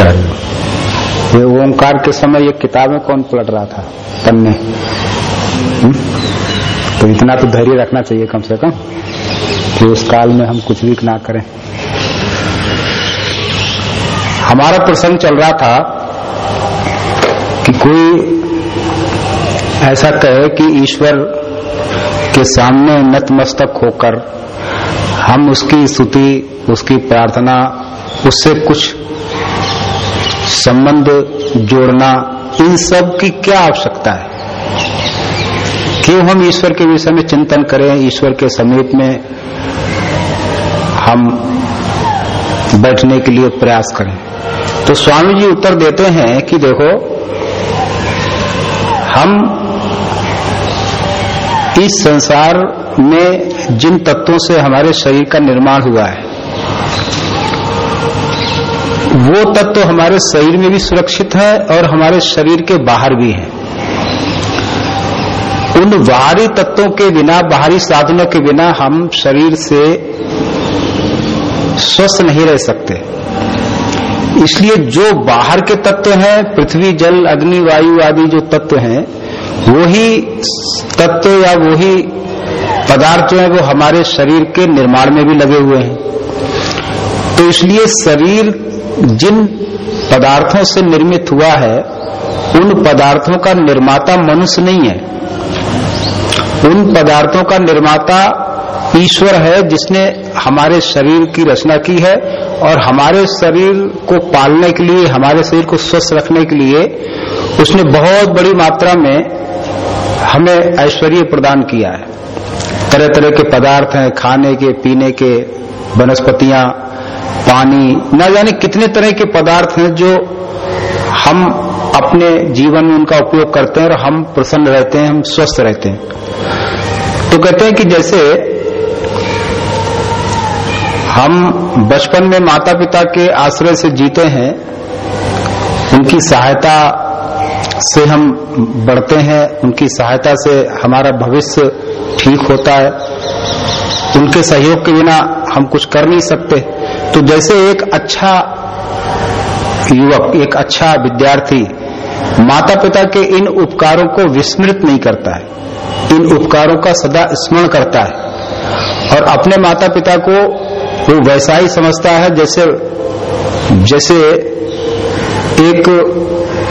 आचार्य ये ओंकार के समय ये किताबें कौन पलट रहा था? पन्ने। हम्म? तो इतना तो धैर्य रखना चाहिए कम से कम कि उस काल में हम कुछ भी ना करें। हमारा प्रसंग चल रहा था कि कोई ऐसा कहे कि ईश्वर के सामने नतमस्तक होकर हम उसकी स्तुति, उसकी प्रार्थना, उससे कुछ संबंध जोड़ना, इन सब की क्या आवश्यकता है? क्यों हम ईश्वर के विषय में चिंतन करें? ईश्वर के समीप में हम बैठने के लिए प्रयास करें। तो स्वामी जी उत्तर देते हैं कि देखो, हम इस संसार में जिन तत्वों से हमारे शरीर का निर्माण हुआ है वो तत्व तो हमारे शरीर में भी सुरक्षित है और हमारे शरीर के बाहर भी है। उन बाहरी तत्वों के बिना, बाहरी साधनों के बिना हम शरीर से स्वस्थ नहीं रह सकते। इसलिए जो बाहर के तत्व हैं, पृथ्वी, जल, अग्नि, वायु आदि जो तत्व हैं, वही तत्व या वही पदार्थ जो है, वो हमारे शरीर के निर्माण में भी लगे हुए हैं। तो इसलिए शरीर जिन पदार्थों से निर्मित हुआ है, उन पदार्थों का निर्माता मनुष्य नहीं है। उन पदार्थों का निर्माता ईश्वर है जिसने हमारे शरीर की रचना की है और हमारे शरीर को पालने के लिए, हमारे शरीर को स्वस्थ रखने के लिए उसने बहुत बड़ी मात्रा में हमें ऐश्वर्य प्रदान किया है। तरह तरह के पदार्थ हैं, खाने के, पीने के, वनस्पतियाँ पानी, न जाने कितने तरह के पदार्थ हैं जो हम अपने जीवन में उनका उपयोग करते हैं और हम प्रसन्न रहते हैं, हम स्वस्थ रहते हैं। तो कहते हैं कि जैसे हम बचपन में माता पिता के आश्रय से जीते हैं, उनकी सहायता से हम बढ़ते हैं, उनकी सहायता से हमारा भविष्य ठीक होता है, उनके सहयोग के बिना हम कुछ कर नहीं सकते। तो जैसे एक अच्छा युवक, एक अच्छा विद्यार्थी माता पिता के इन उपकारों को विस्मृत नहीं करता है, इन उपकारों का सदा स्मरण करता है और अपने माता पिता को वो वैसा ही समझता है जैसे जैसे एक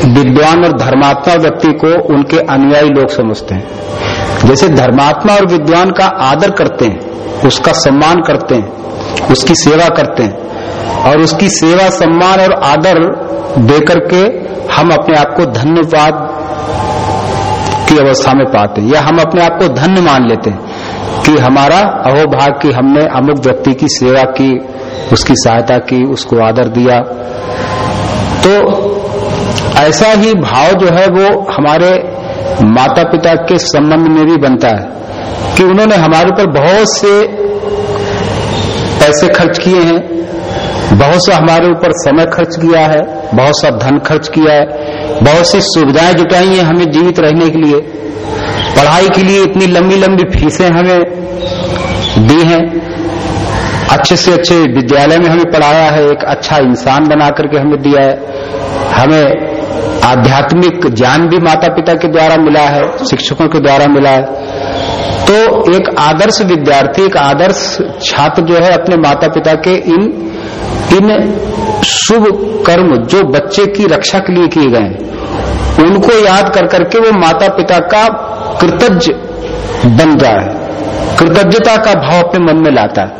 विद्वान और धर्मात्मा व्यक्ति को उनके अनुयायी लोग समझते हैं। जैसे धर्मात्मा और विद्वान का आदर करते हैं उसका सम्मान करते हैं, उसकी सेवा करते हैं। और उसकी सेवा, सम्मान और आदर देकर के हम अपने आप को धन्यवाद की अवस्था में पाते हैं, या हम अपने आप को धन्य मान लेते हैं कि हमारा अहोभाग की हमने अमुक व्यक्ति की सेवा की, उसकी सहायता की, उसको आदर दिया। तो ऐसा ही भाव जो है वो हमारे माता पिता के संबंध में भी बनता है। कि उन्होंने हमारे ऊपर बहुत से पैसे खर्च किए हैं, बहुत सा हमारे ऊपर समय खर्च किया है, बहुत सा धन खर्च किया है, बहुत सी सुविधाएँ जुटाई हैं हमें जीवित रहने के लिए, पढ़ाई के लिए इतनी लंबी लंबी फीसें हमें दी हैं, अच्छे से अच्छे विद्यालय में हमें पढ़ाया है, एक अच्छा इंसान बना करके हमें दिया है, हमें आध्यात्मिक ज्ञान भी माता पिता के द्वारा मिला है, शिक्षकों के द्वारा मिला है तो एक आदर्श विद्यार्थी, एक आदर्श छात्र जो है अपने माता पिता के इन इन शुभ कर्म जो बच्चे की रक्षा के लिए किए गए उनको याद कर करके वो माता पिता का कृतज्ञ बन है। कृतज्ञता का भाव अपने मन में लाता है।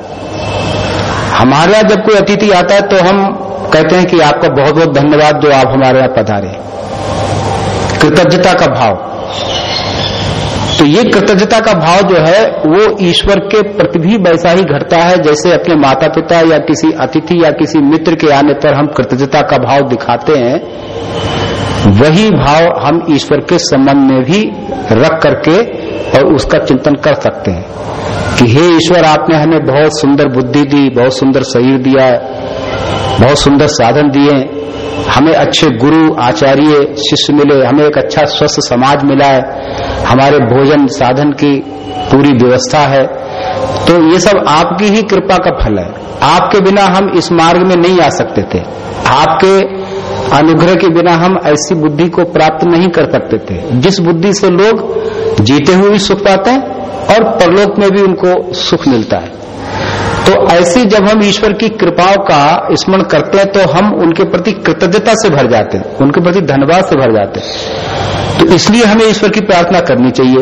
हमारे यहाँ जब कोई अतिथि आता है तो हम कहते हैं कि आपका बहुत बहुत धन्यवाद जो आप हमारे यहाँ पधारे। कृतज्ञता का भाव। तो ये कृतज्ञता का भाव जो है वो ईश्वर के प्रति भी वैसा ही घटता है जैसे अपने माता पिता या किसी अतिथि या किसी मित्र के आने पर हम कृतज्ञता का भाव दिखाते हैं। वही भाव हम ईश्वर के संबंध में भी रख करके और उसका चिंतन कर सकते हैं कि हे ईश्वर आपने हमें बहुत सुंदर बुद्धि दी बहुत सुंदर शरीर दिया बहुत सुंदर साधन दिए हमें अच्छे गुरु आचार्य शिष्य मिले हमें एक अच्छा स्वस्थ समाज मिला है। हमारे भोजन साधन की पूरी व्यवस्था है तो ये सब आपकी ही कृपा का फल है। आपके बिना हम इस मार्ग में नहीं आ सकते थे। आपके अनुग्रह के बिना हम ऐसी बुद्धि को प्राप्त नहीं कर सकते थे। जिस बुद्धि से लोग जीते हुए भी सुख पाते हैं और परलोक में भी उनको सुख मिलता है। तो ऐसी जब हम ईश्वर की कृपाओं का स्मरण करते हैं तो हम उनके प्रति कृतज्ञता से भर जाते हैं, उनके प्रति धन्यवाद से भर जाते हैं। तो इसलिए हमें ईश्वर की प्रार्थना करनी चाहिए।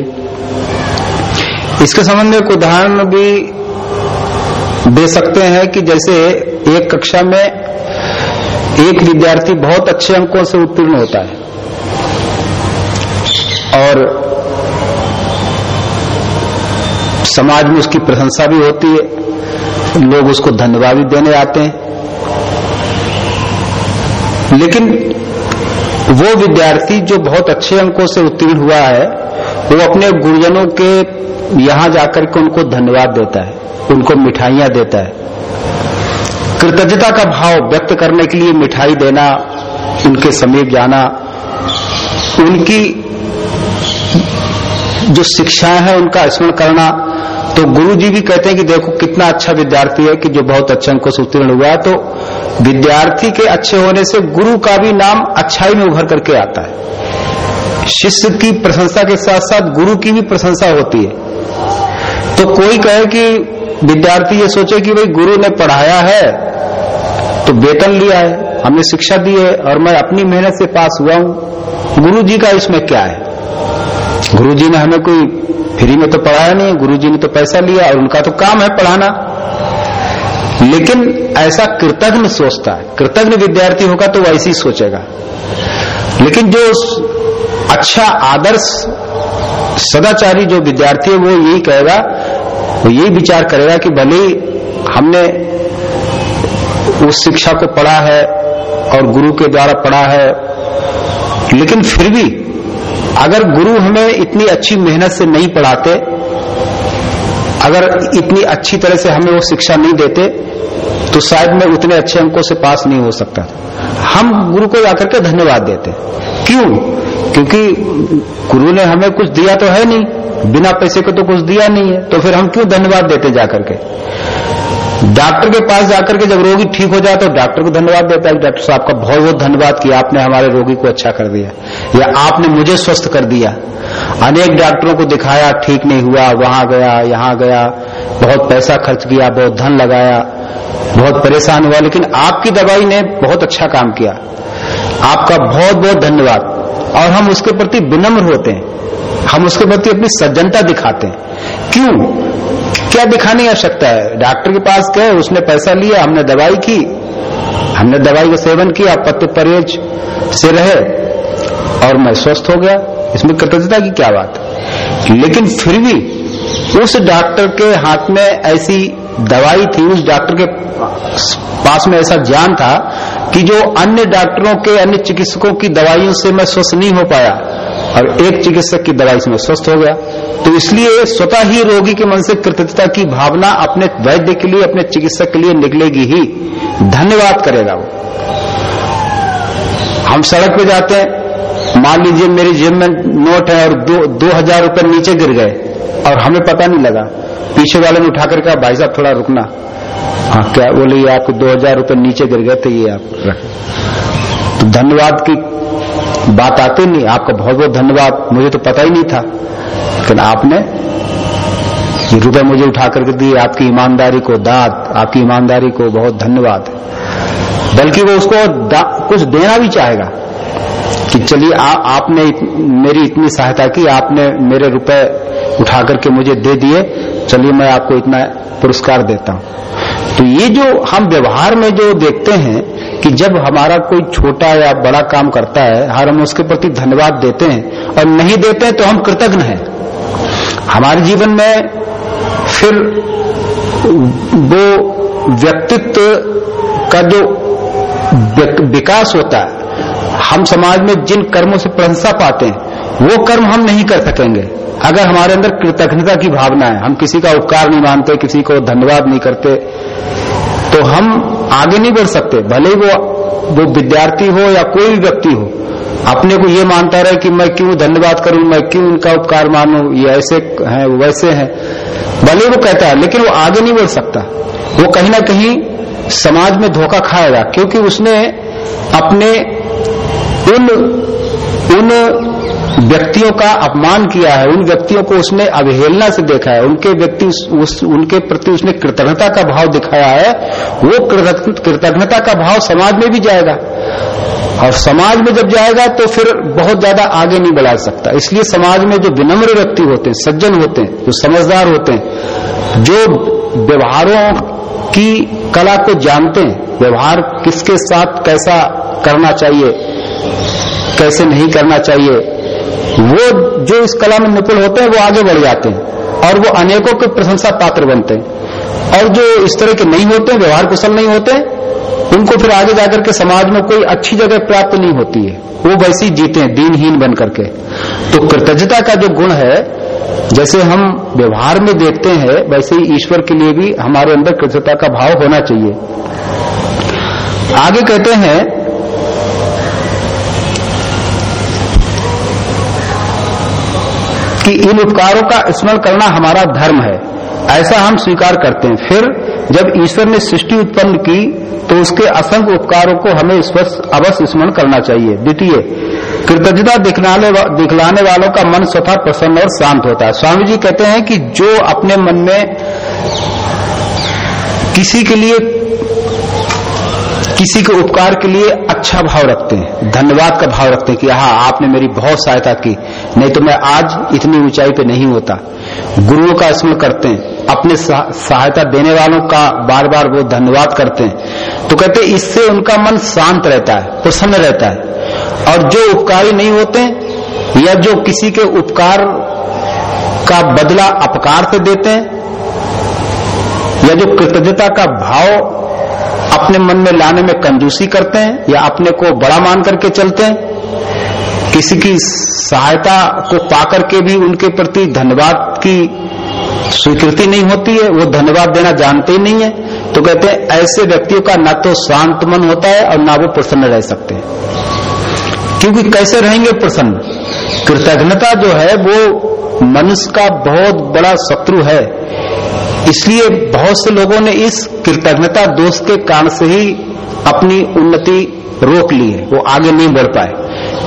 इसके संबंध में एक उदाहरण भी दे सकते हैं कि जैसे एक कक्षा में एक विद्यार्थी बहुत अच्छे अंकों से उत्तीर्ण होता है और समाज में उसकी प्रशंसा भी होती है, लोग उसको धन्यवाद भी देने आते हैं। लेकिन वो विद्यार्थी जो बहुत अच्छे अंकों से उत्तीर्ण हुआ है, वो अपने गुरुजनों के यहाँ जाकर के उनको धन्यवाद देता है, उनको मिठाइयाँ देता है। कृतज्ञता का भाव व्यक्त करने के लिए मिठाई देना, उनके समीप जाना, उनकी जो शिक्षाएँ हैं, उनका स्मरण करना तो गुरु जी भी कहते हैं कि देखो कितना अच्छा विद्यार्थी है कि जो बहुत अच्छे अंकों से उत्तीर्ण हुआ है तो विद्यार्थी के अच्छे होने से गुरु का भी नाम अच्छाई में उभर करके आता है। शिष्य की प्रशंसा के साथ साथ गुरु की भी प्रशंसा होती है। तो कोई कहे कि विद्यार्थी ये सोचे कि भाई गुरु ने पढ़ाया है तो वेतन लिया है, हमने शिक्षा दी है और मैं अपनी मेहनत से पास हुआ हूँ, गुरु जी का इसमें क्या है? गुरु जी ने हमें कोई फ्री में तो पढ़ाया नहीं, गुरु जी ने तो पैसा लिया और उनका तो काम है पढ़ाना। लेकिन ऐसा कृतज्ञ सोचता है। कृतज्ञ विद्यार्थी होगा तो वैसे ही सोचेगा। लेकिन जो अच्छा आदर्श, सदाचारी जो विद्यार्थी है, वो यही कहेगा, वो यही विचार करेगा कि भले हमने उस शिक्षा को पढ़ा है और गुरु के द्वारा पढ़ा है, लेकिन फिर भी अगर गुरु हमें इतनी अच्छी मेहनत से नहीं पढ़ाते अगर इतनी अच्छी तरह से हमें वो शिक्षा नहीं देते तो शायद मैं उतने अच्छे अंकों से पास नहीं हो सकता। हम गुरु को जाकर के धन्यवाद देते क्यों? क्योंकि गुरु ने हमें कुछ दिया तो है नहीं। बिना पैसे को तो कुछ दिया नहीं है। तो फिर हम क्यों धन्यवाद देते जाकर के? डॉक्टर के पास जाकर के जब रोगी ठीक हो जाए तो डॉक्टर को धन्यवाद देता है डॉक्टर साहब का बहुत बहुत धन्यवाद कि आपने हमारे रोगी को अच्छा कर दिया, या आपने मुझे स्वस्थ कर दिया। अनेक डॉक्टरों को दिखाया, ठीक नहीं हुआ, वहाँ गया, यहाँ गया, बहुत पैसा खर्च किया, बहुत धन लगाया, बहुत परेशान हुआ, लेकिन आपकी दवाई ने बहुत अच्छा काम किया। आपका बहुत बहुत धन्यवाद। और हम उसके प्रति विनम्र होते हैं, हम उसके प्रति अपनी सज्जनता दिखाते हैं। क्यों? क्या दिखाने की आवश्यकता है? डॉक्टर के पास गए, उसने पैसा लिया, हमने दवाई की। हमने दवाई का सेवन किया पत्ते परहेज से रहे, और मैं स्वस्थ हो गया। इसमें कृतज्ञता की क्या बात? लेकिन फिर भी उस डॉक्टर के हाथ में ऐसी दवाई थी उस डॉक्टर के पास में ऐसा ज्ञान था कि जो अन्य डॉक्टरों के अन्य चिकित्सकों की दवाइयों से मैं स्वस्थ नहीं हो पाया और एक चिकित्सक की दवाई से मैं स्वस्थ हो गया। तो इसलिए स्वतः ही रोगी के मन से कृतज्ञता की भावना अपने वैद्य के लिए अपने चिकित्सक के लिए निकलेगी ही। धन्यवाद करेगा वो। हम सड़क पे जाते हैं मान लीजिए मेरी जेब में नोट है और दो, दो हज़ार रुपये नीचे गिर गए। और हमें पता नहीं लगा। पीछे वाले ने उठाकर कहा, भाई साहब, थोड़ा रुकना। हाँ क्या बोले, ये आपको दो हज़ार रुपये नीचे गिर गए थे, ये आप रख। तो धन्यवाद की बात आती नहीं, आपका बहुत बहुत धन्यवाद। मुझे तो पता ही नहीं था। लेकिन आपने ये रुपए मुझे उठा करके दिए, आपकी ईमानदारी को दाद, आपकी ईमानदारी को बहुत धन्यवाद। बल्कि वो उसको कुछ देना भी चाहेगा। कि चलिए आपने इत, मेरी इतनी सहायता की आपने मेरे रुपए उठा करके मुझे दे दिए चलिए मैं आपको इतना पुरस्कार देता हूँ। तो ये जो हम व्यवहार में जो देखते हैं कि जब हमारा कोई छोटा या बड़ा काम करता है हर हम उसके प्रति धन्यवाद देते हैं और नहीं देते हैं तो हम कृतज्ञ हैं। हमारे जीवन में फिर वो व्यक्तित्व का जो विकास होता है हम समाज में जिन कर्मों से प्रशंसा पाते हैं, वो कर्म हम नहीं कर सकेंगे। अगर हमारे अंदर कृतज्ञता की भावना है, हम किसी का उपकार नहीं मानते, किसी को धन्यवाद नहीं करते तो हम आगे नहीं बढ़ सकते। भले ही वो वो विद्यार्थी हो या कोई भी व्यक्ति हो, अपने को ये मानता रहे कि मैं क्यों धन्यवाद करूँ, मैं क्यों उनका उपकार मानू, ये ऐसे हैं वैसे हैं। भले वो कहता है, लेकिन वो आगे नहीं बढ़ सकता। वो कहीं ना कहीं समाज में धोखा खाएगा, क्योंकि उसने अपने उन उन व्यक्तियों का अपमान किया है उन व्यक्तियों को उसने अवहेलना से देखा है उनके व्यक्ति उस, उनके प्रति उसने कृतज्ञता का भाव दिखाया है वो कृतज्ञता का भाव समाज में भी जाएगा। और समाज में जब जाएगा तो फिर बहुत ज़्यादा आगे नहीं बढ़ा सकता। इसलिए समाज में जो विनम्र व्यक्ति होते हैं सज्जन होते हैं जो समझदार होते हैं जो व्यवहारों की कला को जानते हैं व्यवहार किसके साथ कैसा करना चाहिए कैसे नहीं करना चाहिए, वो जो इस कला में निपुण होते हैं, वो आगे बढ़ जाते हैं और वो अनेकों के प्रशंसा पात्र बनते हैं। और जो इस तरह के नहीं होते, व्यवहार कुशल नहीं होते, उनको फिर आगे जाकर के समाज में कोई अच्छी जगह प्राप्त नहीं होती है। वो वैसे ही जीते हैं, दीनहीन बन करके। तो कृतज्ञता का जो गुण है, जैसे हम व्यवहार में देखते हैं, वैसे ही ईश्वर के लिए भी हमारे अंदर कृतज्ञता का भाव होना चाहिए। आगे कहते हैं कि इन उपकारों का स्मरण करना हमारा धर्म है। ऐसा हम स्वीकार करते हैं। फिर जब ईश्वर ने सृष्टि उत्पन्न की तो उसके असंख्य उपकारों को हमें अवश्य स्मरण करना चाहिए। द्वितीय, कृतज्ञता दिखलाने दिखलाने वालों का मन स्वतः प्रसन्न और शांत होता है। स्वामी जी कहते हैं कि जो अपने मन में किसी के लिए, किसी के उपकार के लिए अच्छा भाव रखते हैं, धन्यवाद का भाव रखते हैं कि हाँ आपने मेरी बहुत सहायता की, नहीं तो मैं आज इतनी ऊंचाई पे नहीं होता। गुरुओं का स्मरण करते हैं, अपने सहायता देने वालों का बार बार वो धन्यवाद करते हैं। तो कहते हैं, इससे उनका मन शांत रहता है, प्रसन्न रहता है। और जो उपकारी नहीं होते या जो किसी के उपकार का बदला अपकार से देते हैं, या जो कृतज्ञता का भाव अपने मन में लाने में कंजूसी करते हैं या अपने को बड़ा मान करके चलते हैं? किसी की सहायता को पाकर के भी उनके प्रति धन्यवाद की स्वीकृति नहीं होती है, वो धन्यवाद देना जानते ही नहीं है। तो कहते हैं, ऐसे व्यक्तियों का न तो शांत मन होता है और ना वो प्रसन्न रह सकते हैं। क्योंकि कैसे रहेंगे प्रसन्न? कृतज्ञता जो है, वो मनुष्य का बहुत बड़ा शत्रु है। इसलिए बहुत से लोगों ने इस कृतज्ञता दोष के कारण से ही अपनी उन्नति रोक ली है, वो आगे नहीं बढ़ पाए।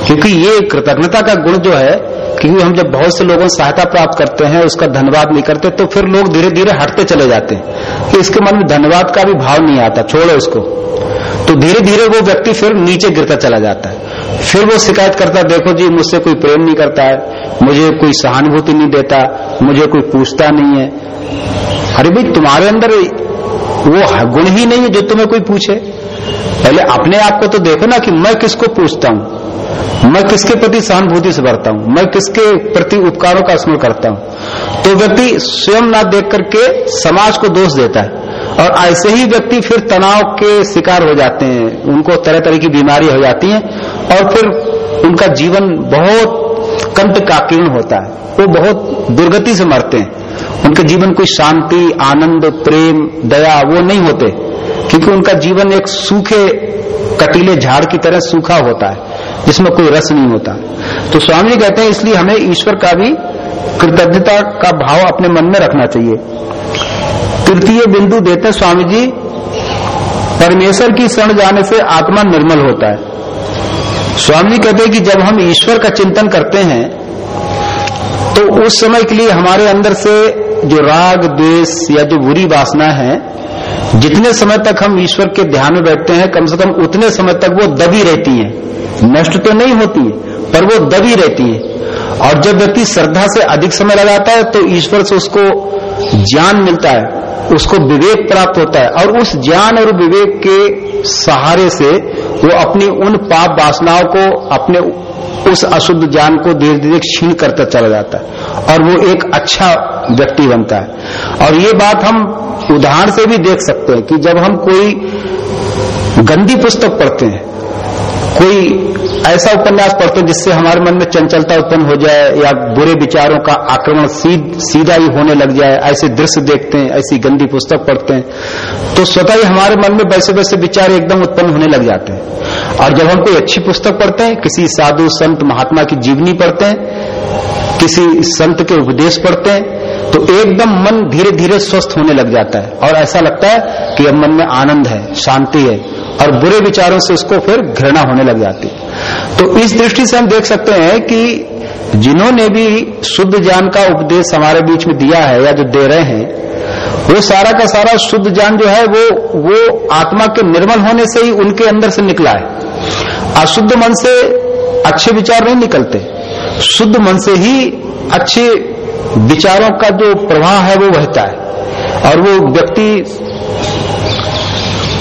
क्योंकि ये कृतज्ञता का गुण जो है, क्योंकि हम जब बहुत से लोगों सहायता प्राप्त करते हैं, उसका धन्यवाद नहीं करते तो फिर लोग धीरे धीरे हटते चले जाते हैं। कि इसके मन में धन्यवाद का भी भाव नहीं आता, छोड़ो उसको तो धीरे धीरे वो व्यक्ति फिर नीचे गिरता चला जाता है। फिर वो शिकायत करता देखो जी, मुझसे कोई प्रेम नहीं करता है, मुझे कोई सहानुभूति नहीं देता, मुझे कोई पूछता नहीं है। अरे भाई, तुम्हारे अंदर वो गुण ही नहीं है जो तुम्हें कोई पूछे। पहले अपने आप को तो देखो ना कि मैं किसको पूछता हूँ। मैं किसके प्रति सहानुभूति से भरता हूँ? मैं किसके प्रति उपकारों का स्मरण करता हूँ? तो व्यक्ति स्वयं ना देख करके समाज को दोष देता है। और ऐसे ही व्यक्ति फिर तनाव के शिकार हो जाते हैं। उनको तरह तरह की बीमारी हो जाती है और फिर उनका जीवन बहुत कंट काकीर्ण होता है। वो बहुत दुर्गति से मरते हैं। उनके जीवन कोई शांति, आनंद, प्रेम, दया, वो नहीं होते। क्योंकि उनका जीवन एक सूखे कटीले झाड़ की तरह सूखा होता है, जिसमें कोई रस नहीं होता। तो स्वामी जी कहते हैं, इसलिए हमें ईश्वर का भी कृतज्ञता का भाव अपने मन में रखना चाहिए। तृतीय बिंदु देते स्वामी जी, परमेश्वर की शरण जाने से आत्मा निर्मल होता है। स्वामी कहते हैं कि जब हम ईश्वर का चिंतन करते हैं तो उस समय के लिए हमारे अंदर से जो राग, द्वेष या जो बुरी वासना है, जितने समय तक हम ईश्वर के ध्यान में बैठते हैं, कम से कम उतने समय तक वो दबी रहती है। नष्ट तो नहीं होती, पर वो दबी रहती है। और जब व्यक्ति श्रद्धा से अधिक समय लगाता है तो ईश्वर से उसको ज्ञान मिलता है, उसको विवेक प्राप्त होता है। और उस ज्ञान और विवेक के सहारे से वो अपनी उन पाप वासनाओं को, अपने उस अशुद्ध ज्ञान को धीरे धीरे क्षीण करता चला जाता है और वो एक अच्छा व्यक्ति बनता है। और ये बात हम उदाहरण से भी देख सकते हैं कि जब हम कोई गंदी पुस्तक पढ़ते हैं कोई ऐसा उपन्यास पढ़ते हैं जिससे हमारे मन में चंचलता उत्पन्न हो जाए या बुरे विचारों का आक्रमण सीध, सीधा ही होने लग जाए ऐसे दृश्य देखते हैं ऐसी गंदी पुस्तक पढ़ते हैं तो स्वतः ही हमारे मन में वैसे वैसे विचार एकदम उत्पन्न होने लग जाते हैं। और जब हम कोई अच्छी पुस्तक पढ़ते हैं किसी साधु संत महात्मा की जीवनी पढ़ते हैं किसी संत के उपदेश पढ़ते हैं तो एकदम मन धीरे धीरे स्वस्थ होने लग जाता है। और ऐसा लगता है कि अब मन में आनंद है शांति है और बुरे विचारों से उसको फिर घृणा होने लग जाती तो इस दृष्टि से हम देख सकते हैं कि जिन्होंने भी शुद्ध ज्ञान का उपदेश हमारे बीच में दिया है या जो दे रहे हैं, वो सारा का सारा शुद्ध ज्ञान जो है वो वो आत्मा के निर्मल होने से ही उनके अंदर से निकला है। अशुद्ध मन से अच्छे विचार नहीं निकलते। शुद्ध मन से ही अच्छे विचारों का जो प्रवाह है वो बहता है। और वो व्यक्ति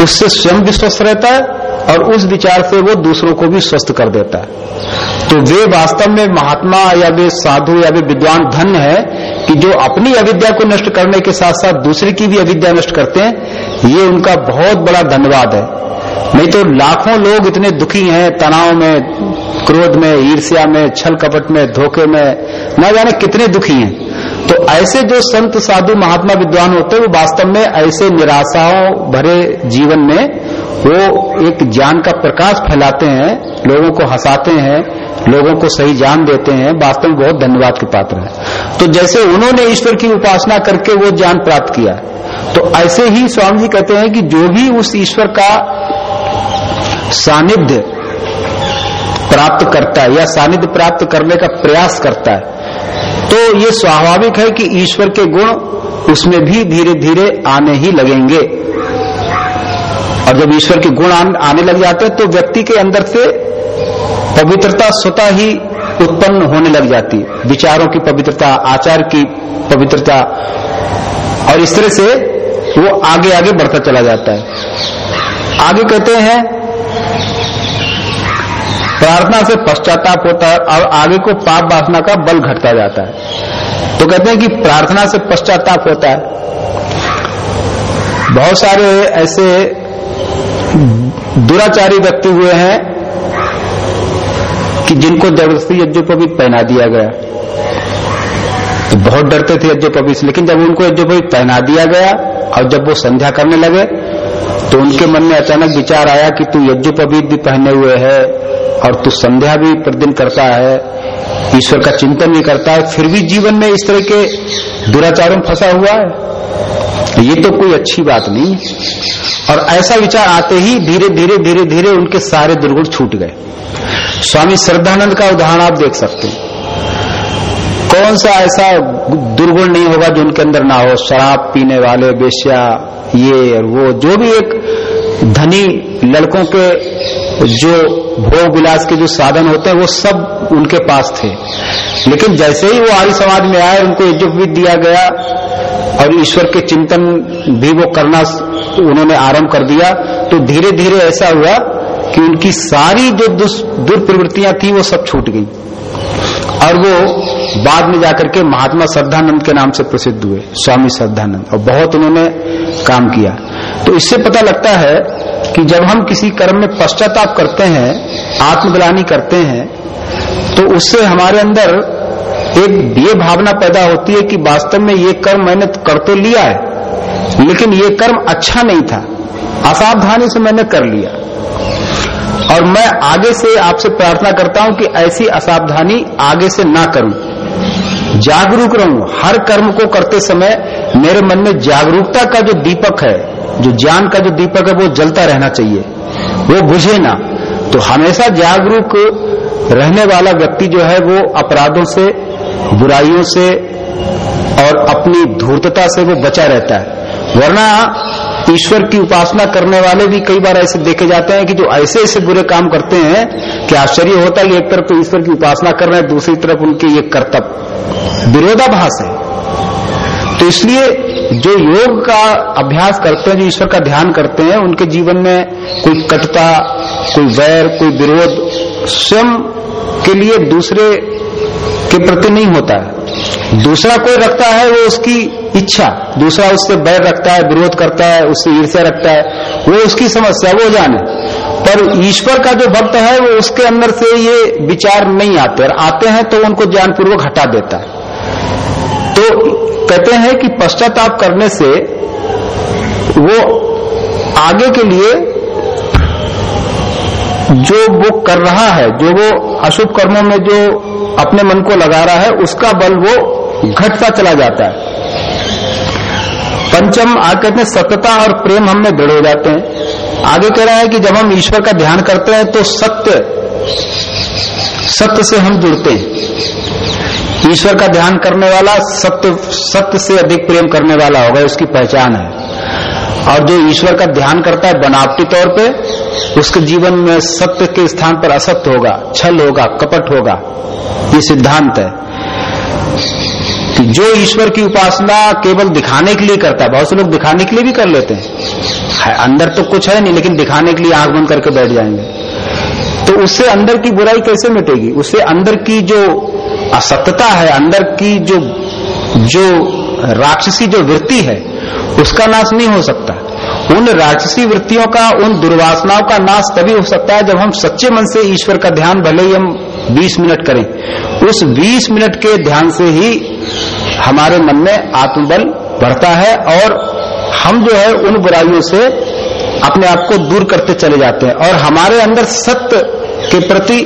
उससे स्वयं भी स्वस्थ रहता है और उस विचार से वो दूसरों को भी स्वस्थ कर देता है। तो वे वास्तव में महात्मा या वे साधु या वे विद्वान धन्य है कि जो अपनी अविद्या को नष्ट करने के साथ साथ दूसरे की भी अविद्या नष्ट करते हैं, ये उनका बहुत बड़ा धन्यवाद है। नहीं तो लाखों लोग इतने दुखी हैं, तनाव में, क्रोध में, ईर्ष्या में, छल कपट में, धोखे में, न जाने कितने दुखी हैं। तो ऐसे जो संत साधु महात्मा विद्वान होते हैं, वो वास्तव में ऐसे निराशाओं भरे जीवन में वो एक ज्ञान का प्रकाश फैलाते हैं, लोगों को हंसाते हैं, लोगों को सही ज्ञान देते हैं। वास्तव में बहुत धन्यवाद के पात्र है। तो जैसे उन्होंने ईश्वर की उपासना करके वो ज्ञान प्राप्त किया तो ऐसे ही स्वामी जी कहते हैं कि जो भी उस ईश्वर का सानिध्य प्राप्त करता है या सानिध्य प्राप्त करने का प्रयास करता है तो ये स्वाभाविक है कि ईश्वर के गुण उसमें भी धीरे धीरे आने ही लगेंगे। और जब ईश्वर के गुण आने लग जाते हैं तो व्यक्ति के अंदर से पवित्रता स्वतः ही उत्पन्न होने लग जाती। है विचारों की पवित्रता, आचार की पवित्रता, और इस तरह से वो आगे आगे बढ़ता चला जाता है। आगे कहते हैं प्रार्थना से पश्चाताप होता है और आगे को पाप वासना का बल घटता जाता है। तो कहते हैं कि प्रार्थना से पश्चाताप होता है। बहुत सारे ऐसे दुराचारी व्यक्ति हुए हैं कि जिनको ज़बरदस्ती यज्ञोपवीत पहना दिया गया। तो बहुत डरते थे यज्ञोपवीत लेकिन जब उनको यज्ञोपवीत पहना दिया गया और जब वो संध्या करने लगे तो उनके मन में अचानक विचार आया कि तू यज्ञोपवीत भी पहने हुए है और तू संध्या भी प्रतिदिन करता है, ईश्वर का चिंतन भी करता है, फिर भी जीवन में इस तरह के दुराचारों में फंसा हुआ है? ये तो कोई अच्छी बात नहीं। और ऐसा विचार आते ही धीरे धीरे धीरे धीरे उनके सारे दुर्गुण छूट गए। स्वामी श्रद्धानंद का उदाहरण आप देख सकते हैं। कौन सा ऐसा दुर्गुण नहीं होगा जो उनके अंदर ना हो? शराब पीने वाले बेश्या ये और वो, जो भी एक धनी लड़कों के जो भोग विलास के जो साधन होते हैं, वो सब उनके पास थे। लेकिन जैसे ही वो आर्य समाज में आए, उनको इज़्ज़त भी दिया गया और ईश्वर के चिंतन भी वो करना उन्होंने आरंभ कर दिया तो धीरे धीरे ऐसा हुआ कि उनकी सारी जो दुर्प्रवृत्तियाँ थी, वो सब छूट गई। और वो बाद में जाकर के महात्मा श्रद्धानंद के नाम से प्रसिद्ध हुए, स्वामी श्रद्धानंद। और बहुत उन्होंने काम किया। तो इससे पता लगता है कि जब हम किसी कर्म में पश्चाताप करते हैं, आत्मग्लानी करते हैं तो उससे हमारे अंदर एक ये भावना पैदा होती है कि वास्तव में ये कर्म मैंने कर तो लिया है, लेकिन ये कर्म अच्छा नहीं था। असावधानी से मैंने कर लिया। और मैं आगे से आपसे प्रार्थना करता हूँ कि ऐसी असावधानी आगे से ना करूँ। जागरूक रहूँ। हर कर्म को करते समय मेरे मन में जागरूकता का जो दीपक है, जो ज्ञान का जो दीपक है, वो जलता रहना चाहिए। वो बुझे ना। तो हमेशा जागरूक रहने वाला व्यक्ति जो है, वो अपराधों से, बुराइयों से और अपनी धूर्तता से वो बचा रहता है। वरना ईश्वर की उपासना करने वाले भी कई बार ऐसे देखे जाते हैं कि जो ऐसे ऐसे बुरे काम करते हैं कि आश्चर्य होता है कि एक तरफ़ तो ईश्वर की उपासना कर रहे हैं, दूसरी तरफ़ उनके ये कर्तव्य। विरोधाभास है। तो इसलिए जो योग का अभ्यास करते हैं, जो ईश्वर का ध्यान करते हैं, उनके जीवन में कोई कटता, कोई वैर, कोई विरोध, स्वयं के लिए दूसरे के प्रति नहीं होता है। दूसरा कोई रखता है वो उसकी इच्छा, दूसरा उससे बैर रखता है, विरोध करता है, उससे ईर्ष्या रखता है, वो उसकी समस्या, वो जाने। पर ईश्वर का जो भक्त है, वो उसके अंदर से ये विचार नहीं आते और आते हैं तो उनको ज्ञानपूर्वक हटा देता है। तो कहते हैं कि पश्चाताप करने से वो आगे के लिए जो वो कर रहा है, जो वो अशुभ कर्मों में जो अपने मन को लगा रहा है, उसका बल वो घटता चला जाता है। पंचम आ कहते हैं, सत्यता और प्रेम हम दृढ़ हो जाते हैं। आगे कह रहा है कि जब हम ईश्वर का ध्यान करते हैं तो सत्य सत्य से हम जुड़ते हैं। ईश्वर का ध्यान करने वाला सत्य सत्य से अधिक प्रेम करने वाला होगा, उसकी पहचान है। और जो ईश्वर का ध्यान करता है बनावटी तौर पे, उसके जीवन में सत्य के स्थान पर असत्य होगा, छल होगा, कपट होगा। ये सिद्धांत है। कि जो ईश्वर की उपासना केवल दिखाने के लिए करता है, बहुत से लोग दिखाने के लिए भी कर लेते हैं। अंदर तो कुछ है नहीं, लेकिन दिखाने के लिए आँख बंद करके बैठ जाएँगे। तो उससे अंदर की बुराई कैसे मिटेगी? उससे अंदर की जो असत्यता है, अंदर की जो जो राक्षसी जो वृत्ति है उसका नाश नहीं हो सकता। उन राजसी वृत्तियों का, उन दुर्वासनाओं का नाश तभी हो सकता है जब हम सच्चे मन से ईश्वर का ध्यान भले ही हम 20 मिनट करें। उस 20 मिनट के ध्यान से ही हमारे मन में आत्मबल बढ़ता है और हम जो है उन बुराइयों से अपने आप को दूर करते चले जाते हैं और हमारे अंदर सत्य के प्रति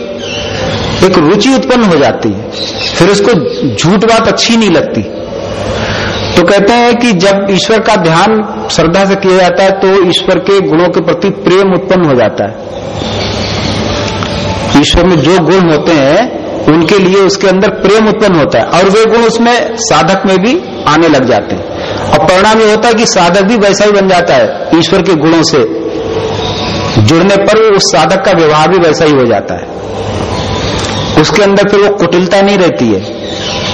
एक रुचि उत्पन्न हो जाती है। फिर उसको झूठ बात अच्छी नहीं लगती। तो कहते हैं कि जब ईश्वर का ध्यान श्रद्धा से किया जाता है तो ईश्वर के गुणों के प्रति प्रेम उत्पन्न हो जाता है। ईश्वर में जो गुण होते हैं, उनके लिए उसके अंदर प्रेम उत्पन्न होता है और वे गुण उसमें साधक में भी आने लग जाते हैं। और परिणाम ये होता है कि साधक भी वैसा ही बन जाता है, ईश्वर के गुणों से। जुड़ने पर उस साधक का व्यवहार भी वैसा ही हो जाता है। उसके अंदर फिर वो कुटिलता नहीं रहती है,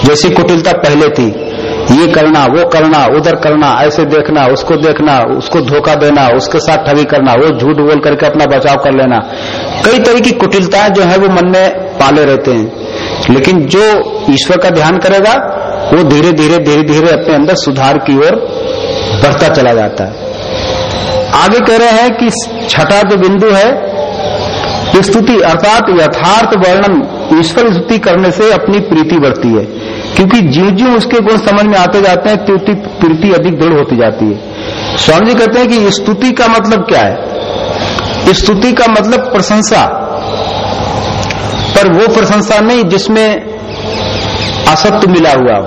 जैसी कुटिलता पहले थी। ये करना, वो करना, उधर करना, ऐसे देखना, उसको देखना, उसको धोखा देना, उसके साथ ठगी करना, वो झूठ बोल करके अपना बचाव कर लेना। कई तरह की कुटिलताएँ जो है वो मन में पाले रहते हैं। लेकिन जो ईश्वर का ध्यान करेगा, वो धीरे धीरे धीरे धीरे अपने अंदर सुधार की ओर बढ़ता चला जाता है। आगे कह रहे हैं कि छठा जो बिंदु है, स्तुति अर्थात यथार्थ वर्णन, ईश्वर स्तुति करने से अपनी प्रीति बढ़ती है। क्योंकि ज्यो ज्यो उसके गुण समझ में आते जाते हैं, त्रुटि प्रीति अधिक दृढ़ होती जाती है। स्वामी जी कहते हैं कि स्तुति का मतलब क्या है? स्तुति का मतलब प्रशंसा। पर वो प्रशंसा नहीं जिसमें असत्य मिला हुआ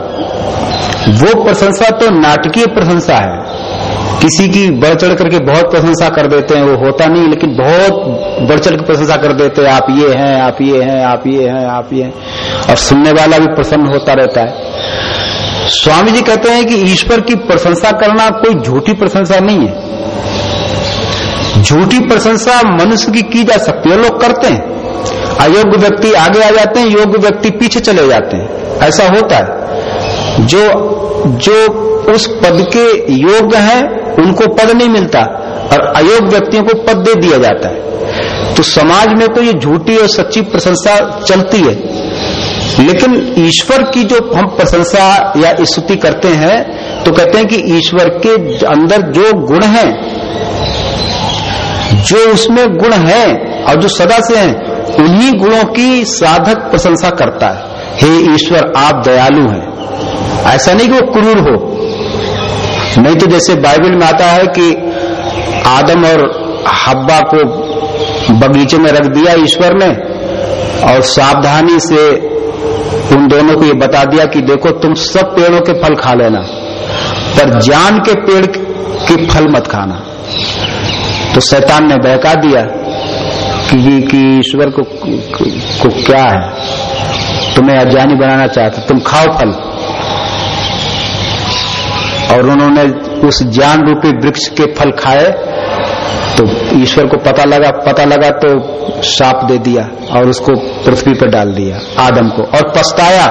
वो प्रशंसा तो नाटकीय प्रशंसा है। किसी की बढ़ चढ़ करके बहुत प्रशंसा कर देते हैं, वो होता नहीं, लेकिन बहुत बढ़ चढ़ के प्रशंसा कर देते हैं, आप ये हैं, आप ये हैं, आप ये हैं, आप ये हैं। और सुनने वाला भी प्रसन्न होता रहता है। स्वामी जी कहते हैं कि ईश्वर की प्रशंसा करना कोई झूठी प्रशंसा नहीं है। झूठी प्रशंसा मनुष्य की की जा सकती है, लोग करते हैं। अयोग्य व्यक्ति आगे आ जाते हैं, योग्य व्यक्ति पीछे चले जाते हैं। ऐसा होता है। जो जो उस पद के योग्य हैं उनको पद नहीं मिलता और अयोग्य व्यक्तियों को पद दे दिया जाता है। तो समाज में तो ये झूठी और सच्ची प्रशंसा चलती है। लेकिन ईश्वर की जो हम प्रशंसा या स्तुति करते हैं तो कहते हैं कि ईश्वर के अंदर जो गुण हैं, जो उसमें गुण हैं और जो सदा से हैं, उन्हीं गुणों की साधक प्रशंसा करता है। हे ईश्वर, आप दयालु हैं। ऐसा नहीं कि वो क्रूर हो। नहीं तो जैसे बाइबल में आता है कि आदम और हब्बा को बगीचे में रख दिया ईश्वर ने और सावधानी से उन दोनों को ये बता दिया कि देखो तुम सब पेड़ों के फल खा लेना पर जान के पेड़ के फल मत खाना। तो शैतान ने बहका दिया कि कि ईश्वर को, को, को क्या है? तुम्हें अज्ञानी बनाना चाहते तुम खाओ फल। और उन्होंने उस ज्ञान रूपी वृक्ष के फल खाए तो ईश्वर को पता लगा पता लगा तो साप दे दिया और उसको पृथ्वी पर डाल दिया, आदम को। और पछताया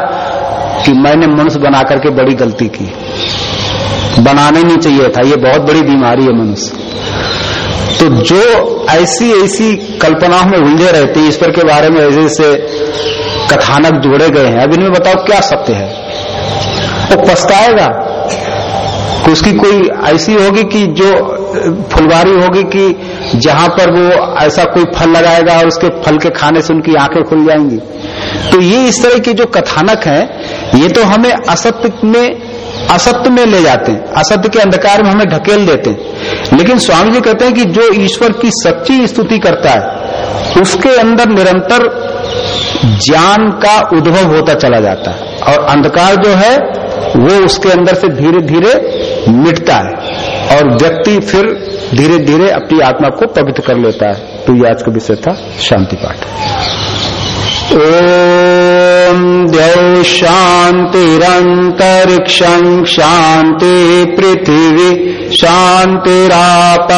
कि मैंने मनुष्य बना करके बड़ी गलती की। बनाने नहीं चाहिए था, ये बहुत बड़ी बीमारी है मनुष्य। तो जो ऐसी ऐसी कल्पनाओं में उलझे रहते ईश्वर के बारे में ऐसे ऐसे कथानक जोड़े गए हैं, अब इनमें बताओ क्या सत्य है? वो पछताएगा। तो उसकी कोई ऐसी होगी कि जो फुलवारी होगी कि जहाँ पर वो ऐसा कोई फल लगाएगा और उसके फल के खाने से उनकी आँखें खुल जाएँगी। तो ये इस तरह के जो कथानक हैं, ये तो हमें असत्य में असत्य में ले जाते हैं। असत्य के अंधकार में हमें ढकेल देते हैं। लेकिन स्वामी जी कहते हैं कि जो ईश्वर की सच्ची स्तुति करता है, उसके अंदर निरंतर ज्ञान का उद्भव होता चला जाता है। और अंधकार जो है वो उसके अंदर से धीरे धीरे मिटता है और व्यक्ति फिर धीरे धीरे अपनी आत्मा को पवित्र कर लेता है। तो ये आज का विषय था शांति पाठ। शांतिरंतरिक्षं शांति पृथ्वी शांतिराप